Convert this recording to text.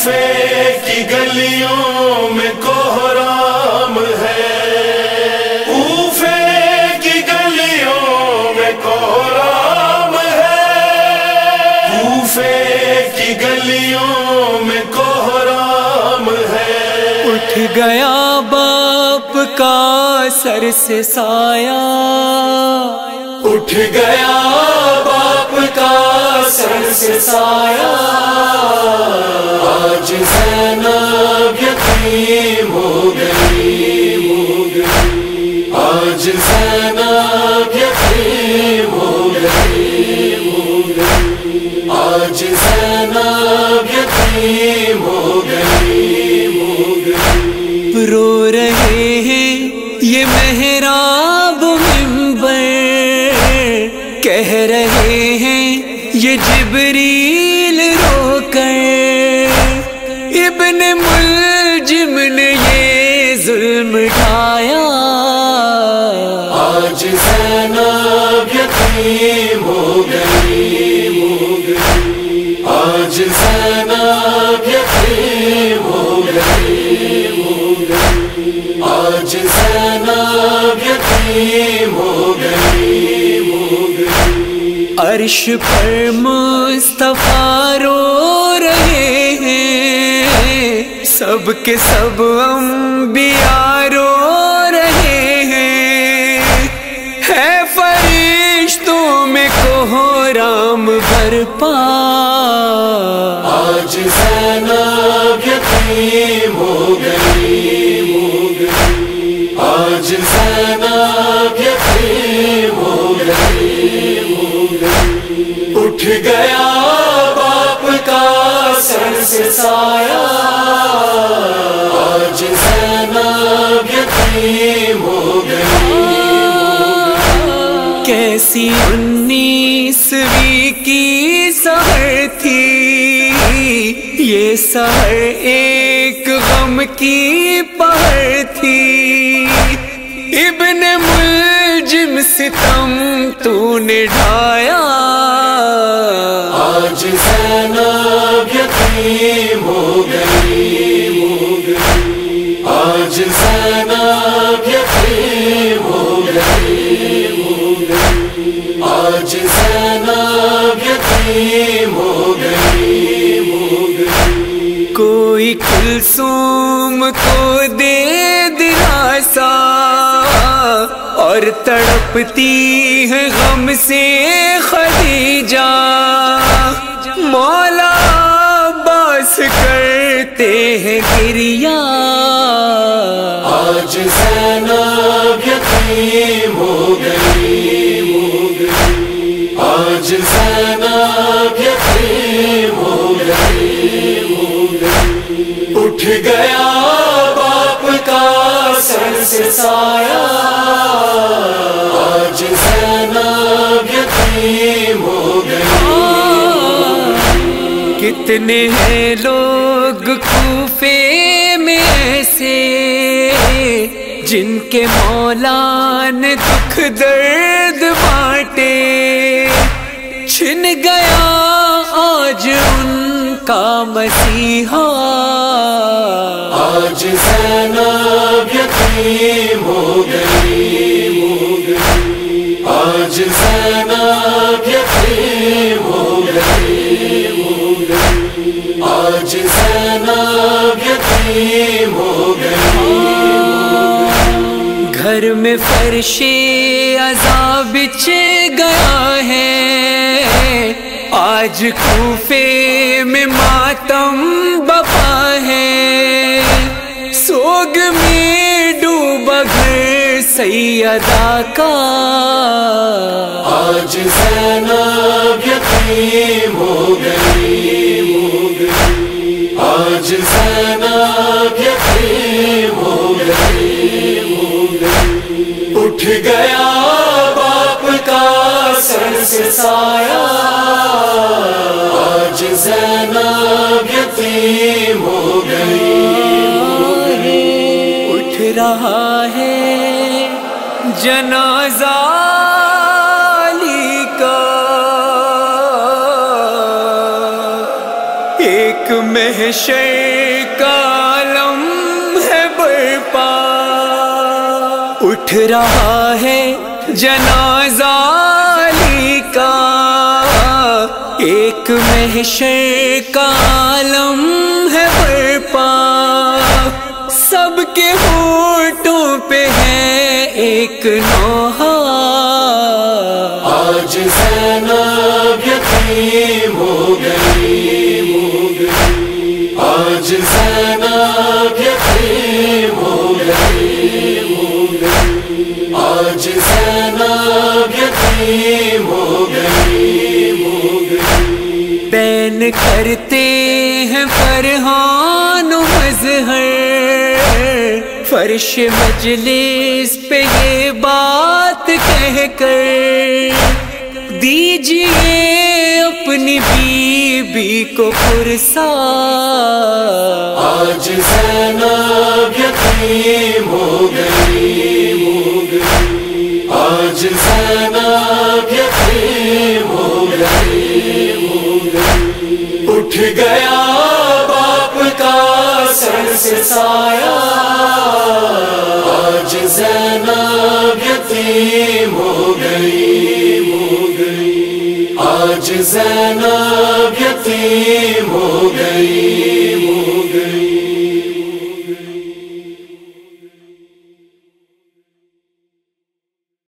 کوفے کی گلیوں میں کوہرام ہے۔ کوفے کی گلیوں میں کوہرام ہے۔ کوفے کی گلیوں میں کوہرام ہے۔ اٹھ گیا باپ کا سر سے سایہ۔ اٹھ گیا باپ کا سر سے سایہ۔ آج زینب یتیم ہو گئی، آج زینب یتیم ہو گئی، آج زینب یتیم ہو گئی۔ رو رہے ہیں یہ محراب ممبر کہہ رہے ہیں یہ جبریل رو ابن ملجم نے یہ ظلم ڈھایا آج زینب یتیم ہو گئی آج زینب یتیم ہو گئی آج زینب یتیم ہو گئی۔ عرش پر مصطفیٰ رو ہیں سب کے سب انبیاء رو رہے ہیں۔ ہے فرشتوں میں کوہرام برپا۔ آج زینب یتیم ہو گئی۔ ہو گئی آج زینب یتیم ہو گئی۔ ہو گئی اٹھ گیا باپ کا سر سے سایہ کیسی انیسویں کی سہر تھی۔ یہ سہر ایک غم کی پہر تھی۔ ابن ملجم ستم تو نے ڈھایا۔ آج زینب یتیم آج زینب یتیم ہو گئی کوئی کلسوم کو دے دلاسا اور تڑپتی ہے غم سے خدیجہ۔ مولا باس کرتے ہیں گریا آج زینب یتیم اٹھ گیا باپ کا سر سے سایہ۔ آج زینب یتیم ہو گئی۔ کتنے ہیں لوگ کوفے میں ایسے جن کے مولا نے دکھ درد بانٹے۔ چھن گیا آج ان کا مسیحا۔ آج زینب یتیم ہو گئی۔ آج زینب یتیم ہو گئی۔ آج زینب یتیم ہو گئی۔ گھر میں فرش عذاب بچ گیا ہے آج کوفے میں ماتم بپا ہے۔ سوگ میں ڈوبا گھر سیدا کا۔ آج زینب یتیم ہو گئی۔ آج زینب یتیم ہو گئی۔ اٹھ گیا سے سایہ آج زینب یتیم ہو گئی۔ اٹھ رہا ہے جنازہ علی کا۔ ایک محشر کا عالم ہے برپا۔ اٹھ رہا ہے جنازہ ایک محشر کا عالم ہے برپا۔ سب کے ہوٹوں پہ ہے ایک نوحہ آج زینب یتیم ہو گئی۔ آج زینب یتیم ہو گئی ہو گئی۔ آج زینب یتیم ہو گئی۔ فرش مجلس پہ یہ بات کہہ کر دیجیے اپنی بی بی کو پرسا آج زینب یتیم ہو گئی، آج زینب یتیم ہو گئی، اٹھ گیا سے سایہ آج زینب یتیم ہو گئی ہو گئی آج زینب یتیم ہو گئی۔